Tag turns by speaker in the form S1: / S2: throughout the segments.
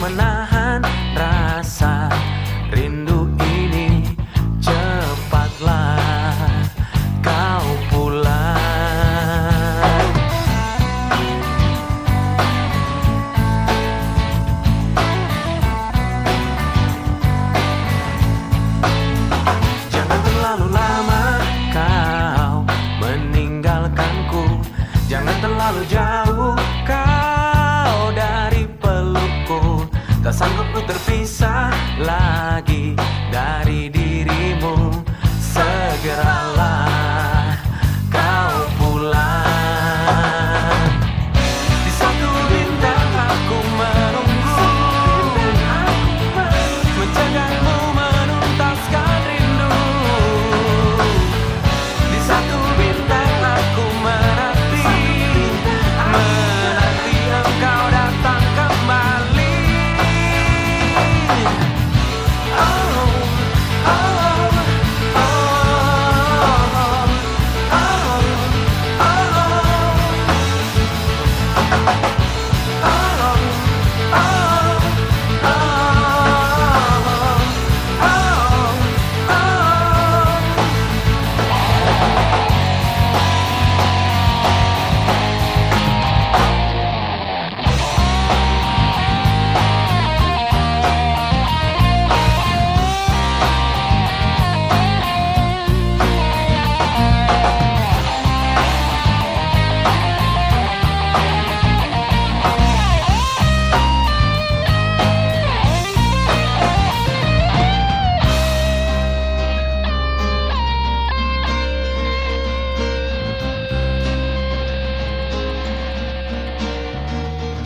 S1: menahan rasa. Rindu ini Cepatlah kau pulang. Jangan terlalu lama kau meninggalkanku. Jangan terlalu jauh lagi dari dirimu Segeralah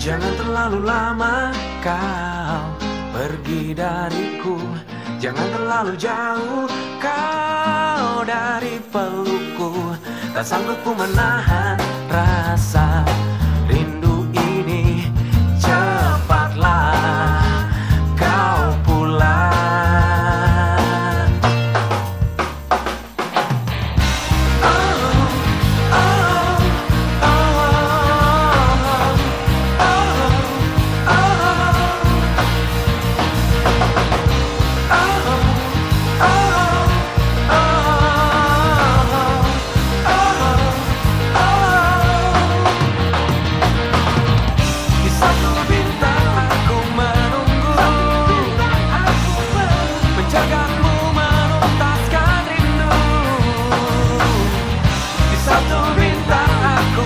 S1: Jangan terlalu lama kau pergi dariku. Jangan terlalu jauh kau dari pelukku Tak sanggup ku menahan rasa satu bintang aku